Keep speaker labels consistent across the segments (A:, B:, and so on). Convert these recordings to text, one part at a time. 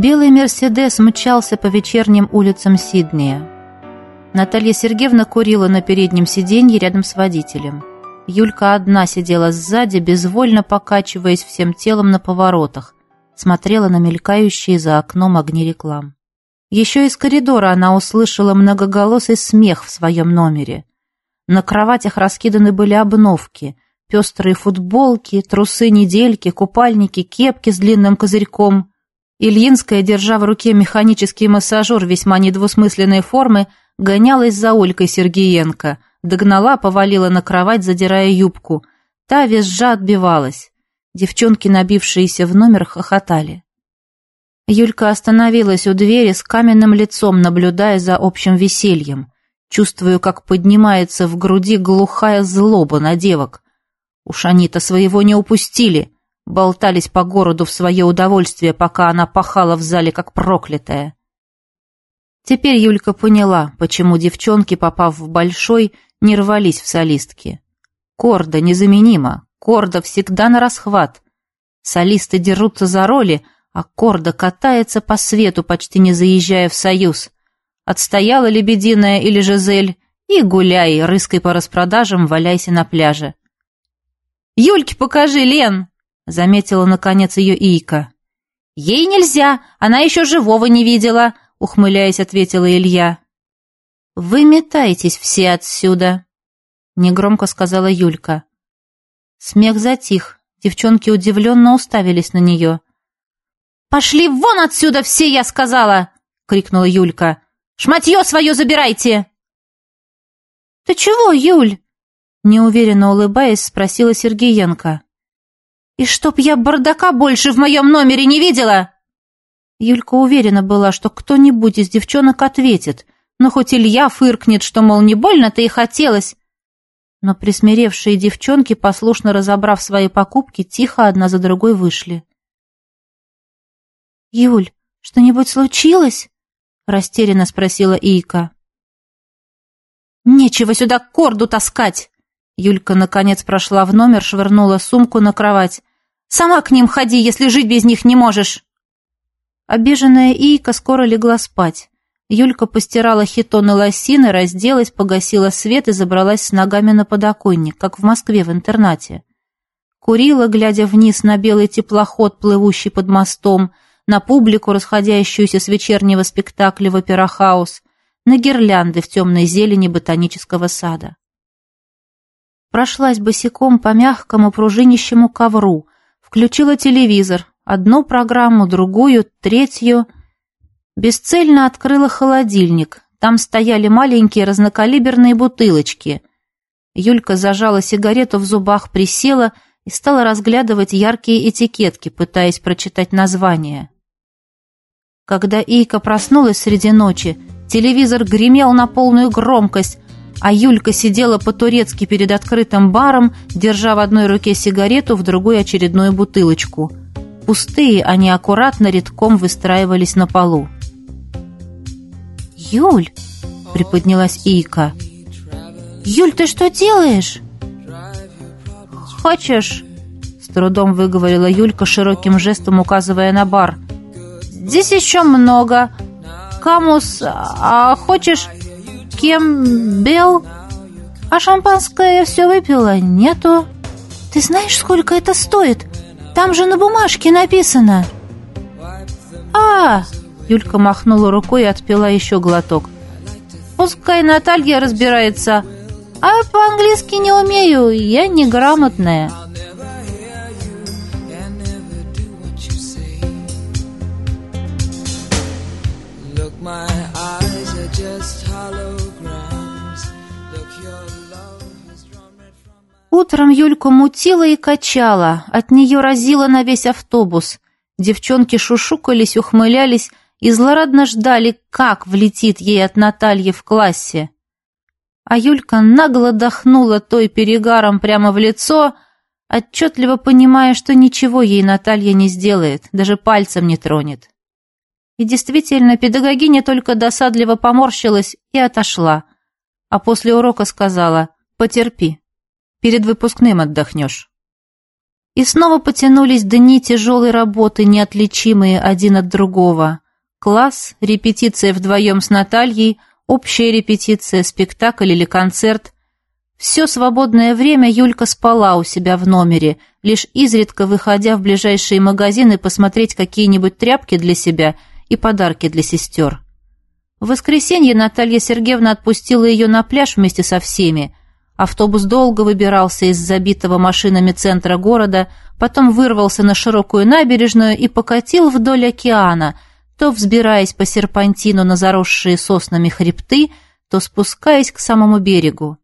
A: Белый «Мерседес» мчался по вечерним улицам Сиднея. Наталья Сергеевна курила на переднем сиденье рядом с водителем. Юлька одна сидела сзади, безвольно покачиваясь всем телом на поворотах, смотрела на мелькающие за окном огни реклам. Еще из коридора она услышала многоголосый смех в своем номере. На кроватях раскиданы были обновки, пестрые футболки, трусы-недельки, купальники, кепки с длинным козырьком. Ильинская, держа в руке механический массажер весьма недвусмысленной формы, гонялась за Олькой Сергеенко, догнала, повалила на кровать, задирая юбку. Та визжа отбивалась. Девчонки, набившиеся в номер, хохотали. Юлька остановилась у двери с каменным лицом, наблюдая за общим весельем. Чувствую, как поднимается в груди глухая злоба на девок. Уж они-то своего не упустили. Болтались по городу в свое удовольствие, пока она пахала в зале, как проклятая. Теперь Юлька поняла, почему девчонки, попав в большой, не рвались в солистки. Корда незаменима, корда всегда на расхват. Солисты дерутся за роли, а Корда катается по свету, почти не заезжая в союз. Отстояла Лебединая или Жизель, и гуляй, рыскай по распродажам, валяйся на пляже. «Юльке покажи, Лен!» — заметила, наконец, ее Ийка. «Ей нельзя, она еще живого не видела», — ухмыляясь, ответила Илья. «Вы метаетесь все отсюда», — негромко сказала Юлька. Смех затих, девчонки удивленно уставились на нее. «Пошли вон отсюда все, я сказала!» — крикнула Юлька. «Шматье свое забирайте!» «Ты чего, Юль?» — неуверенно улыбаясь, спросила Сергеенко. «И чтоб я бардака больше в моем номере не видела!» Юлька уверена была, что кто-нибудь из девчонок ответит, но хоть Илья фыркнет, что, мол, не больно-то и хотелось. Но присмиревшие девчонки, послушно разобрав свои покупки, тихо одна за другой вышли. «Юль, что-нибудь случилось?» — растерянно спросила Ика. «Нечего сюда корду таскать!» Юлька, наконец, прошла в номер, швырнула сумку на кровать. «Сама к ним ходи, если жить без них не можешь!» Обиженная Ика скоро легла спать. Юлька постирала хитоны лосины, разделась, погасила свет и забралась с ногами на подоконник, как в Москве в интернате. Курила, глядя вниз на белый теплоход, плывущий под мостом, на публику, расходящуюся с вечернего спектакля в операхаус, на гирлянды в темной зелени ботанического сада. Прошлась босиком по мягкому пружинищему ковру, включила телевизор, одну программу, другую, третью. Бесцельно открыла холодильник, там стояли маленькие разнокалиберные бутылочки. Юлька зажала сигарету в зубах, присела и стала разглядывать яркие этикетки, пытаясь прочитать название. Когда Ика проснулась среди ночи, телевизор гремел на полную громкость, а Юлька сидела по-турецки перед открытым баром, держа в одной руке сигарету, в другой очередную бутылочку. Пустые они аккуратно редком выстраивались на полу. «Юль!» — приподнялась Ика. «Юль, ты что делаешь?» «Хочешь?» — с трудом выговорила Юлька, широким жестом указывая на бар — Здесь еще много. Камус, а хочешь кембел? А шампанское я все выпила, нету. Ты знаешь, сколько это стоит? Там же на бумажке написано. А, Юлька махнула рукой и отпила еще глоток. Пускай Наталья разбирается, а по-английски не умею, я неграмотная. Утром Юльку мутила и качала, от нее разило на весь автобус. Девчонки шушукались, ухмылялись и злорадно ждали, как влетит ей от Натальи в классе. А Юлька нагло дохнула той перегаром прямо в лицо, отчетливо понимая, что ничего ей Наталья не сделает, даже пальцем не тронет. И действительно, педагогиня только досадливо поморщилась и отошла, а после урока сказала «Потерпи, перед выпускным отдохнешь». И снова потянулись дни тяжелой работы, неотличимые один от другого. Класс, репетиция вдвоем с Натальей, общая репетиция, спектакль или концерт. Все свободное время Юлька спала у себя в номере, лишь изредка выходя в ближайшие магазины посмотреть какие-нибудь тряпки для себя и подарки для сестер. В воскресенье Наталья Сергеевна отпустила ее на пляж вместе со всеми. Автобус долго выбирался из забитого машинами центра города, потом вырвался на широкую набережную и покатил вдоль океана, то взбираясь по серпантину на заросшие соснами хребты, то спускаясь к самому берегу.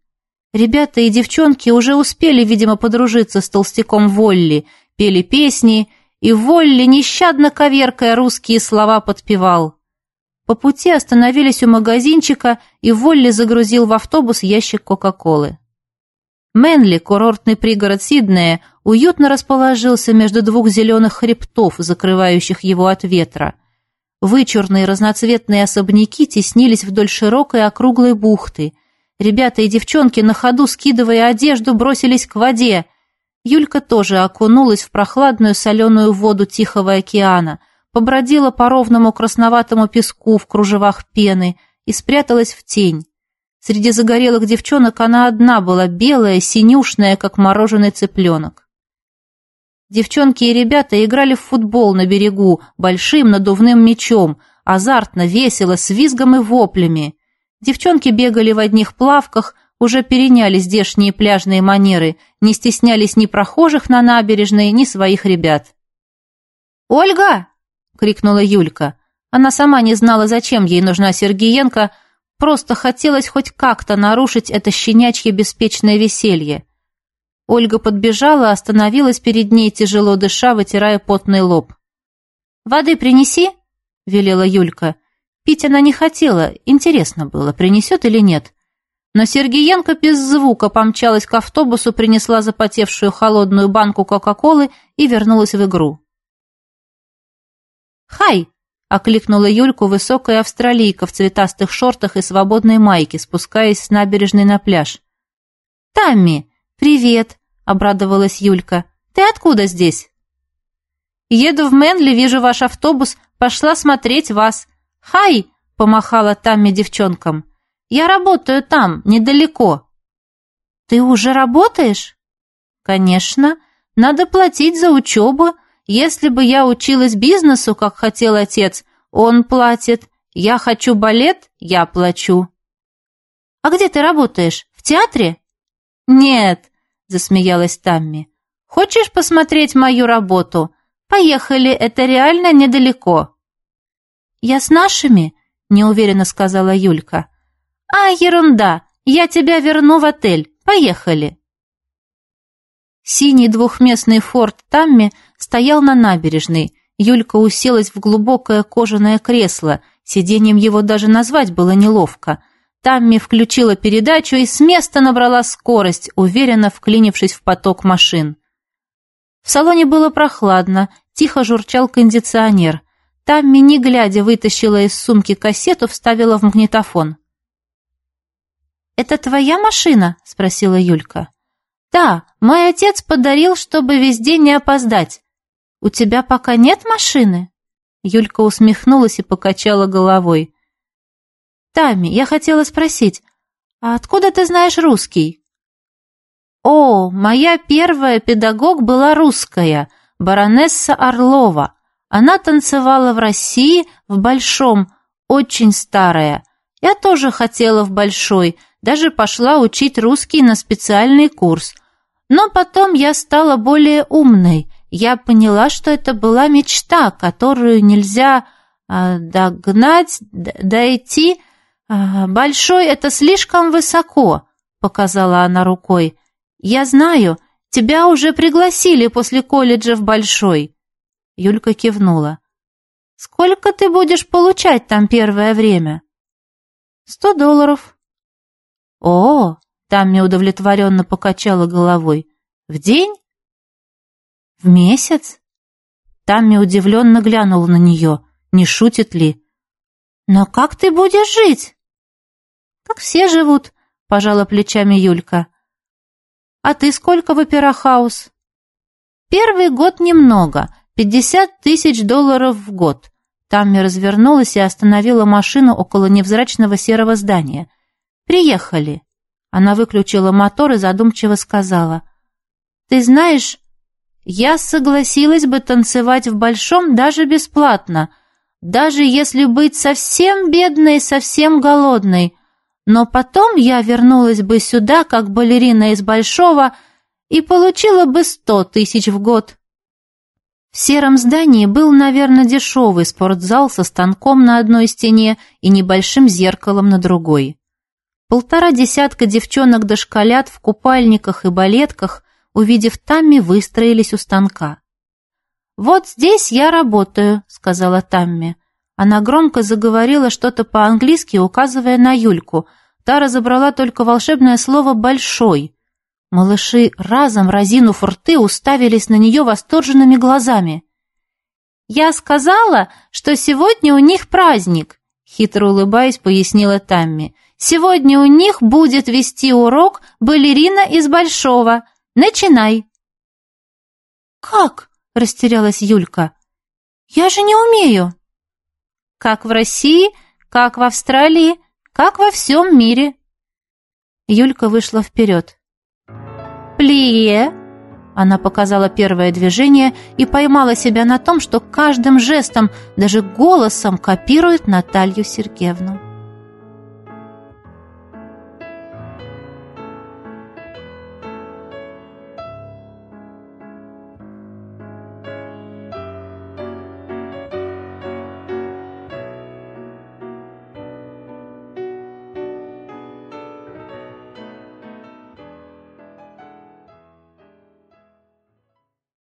A: Ребята и девчонки уже успели, видимо, подружиться с толстяком Волли, пели песни, и Волли, нещадно коверкая русские слова, подпевал. По пути остановились у магазинчика, и Волли загрузил в автобус ящик Кока-Колы. Мэнли, курортный пригород Сиднея, уютно расположился между двух зеленых хребтов, закрывающих его от ветра. Вычурные разноцветные особняки теснились вдоль широкой округлой бухты. Ребята и девчонки на ходу, скидывая одежду, бросились к воде. Юлька тоже окунулась в прохладную соленую воду Тихого океана – побродила по ровному красноватому песку в кружевах пены и спряталась в тень. Среди загорелых девчонок она одна была, белая, синюшная, как мороженый цыпленок. Девчонки и ребята играли в футбол на берегу большим надувным мячом, азартно, весело, с визгом и воплями. Девчонки бегали в одних плавках, уже переняли здешние пляжные манеры, не стеснялись ни прохожих на набережной, ни своих ребят. «Ольга!» — крикнула Юлька. Она сама не знала, зачем ей нужна Сергеенко, просто хотелось хоть как-то нарушить это щенячье беспечное веселье. Ольга подбежала, остановилась перед ней, тяжело дыша, вытирая потный лоб. «Воды принеси», — велела Юлька. Пить она не хотела, интересно было, принесет или нет. Но Сергеенко без звука помчалась к автобусу, принесла запотевшую холодную банку Кока-Колы и вернулась в игру. «Хай!» — окликнула Юльку высокая австралийка в цветастых шортах и свободной майке, спускаясь с набережной на пляж. «Тамми, привет!» — обрадовалась Юлька. «Ты откуда здесь?» «Еду в Мэнли, вижу ваш автобус, пошла смотреть вас. Хай!» — помахала Тамми девчонкам. «Я работаю там, недалеко». «Ты уже работаешь?» «Конечно. Надо платить за учебу, если бы я училась бизнесу, как хотел отец, он платит. Я хочу балет, я плачу. А где ты работаешь? В театре? Нет, засмеялась Тамми. Хочешь посмотреть мою работу? Поехали, это реально недалеко. Я с нашими, неуверенно сказала Юлька. А, ерунда, я тебя верну в отель. Поехали. Синий двухместный форт Тамми стоял на набережной. Юлька уселась в глубокое кожаное кресло. Сиденьем его даже назвать было неловко. Тамми включила передачу и с места набрала скорость, уверенно вклинившись в поток машин. В салоне было прохладно, тихо журчал кондиционер. Тамми, не глядя, вытащила из сумки кассету, вставила в магнитофон. «Это твоя машина?» — спросила Юлька. «Да, мой отец подарил, чтобы везде не опоздать. У тебя пока нет машины?» Юлька усмехнулась и покачала головой. «Тами, я хотела спросить, а откуда ты знаешь русский?» «О, моя первая педагог была русская, баронесса Орлова. Она танцевала в России, в Большом, очень старая. Я тоже хотела в Большой, даже пошла учить русский на специальный курс. Но потом я стала более умной. Я поняла, что это была мечта, которую нельзя э, догнать, дойти. Э, большой — это слишком высоко, — показала она рукой. Я знаю, тебя уже пригласили после колледжа в Большой. Юлька кивнула. Сколько ты будешь получать там первое время? Сто долларов. «О!» — Тамми удовлетворенно покачала головой. «В день?» «В месяц?» Тамми удивленно глянула на нее. Не шутит ли? «Но как ты будешь жить?» «Как все живут», — пожала плечами Юлька. «А ты сколько в операхаус?» Первый год немного, 50 тысяч долларов в год. Тамми развернулась и остановила машину около невзрачного серого здания. «Приехали». Она выключила мотор и задумчиво сказала. «Ты знаешь, я согласилась бы танцевать в Большом даже бесплатно, даже если быть совсем бедной и совсем голодной. Но потом я вернулась бы сюда, как балерина из Большого, и получила бы сто тысяч в год». В сером здании был, наверное, дешевый спортзал со станком на одной стене и небольшим зеркалом на другой. Полтора десятка девчонок-дошколят в купальниках и балетках, увидев Тамми, выстроились у станка. «Вот здесь я работаю», — сказала Тамми. Она громко заговорила что-то по-английски, указывая на Юльку. Та разобрала только волшебное слово «большой», Малыши, разом разинув рты, уставились на нее восторженными глазами. «Я сказала, что сегодня у них праздник», — хитро улыбаясь, пояснила Тамми. «Сегодня у них будет вести урок балерина из Большого. Начинай!» «Как?» — растерялась Юлька. «Я же не умею!» «Как в России, как в Австралии, как во всем мире!» Юлька вышла вперед. «Плие!» Она показала первое движение и поймала себя на том, что каждым жестом, даже голосом копирует Наталью Сергеевну.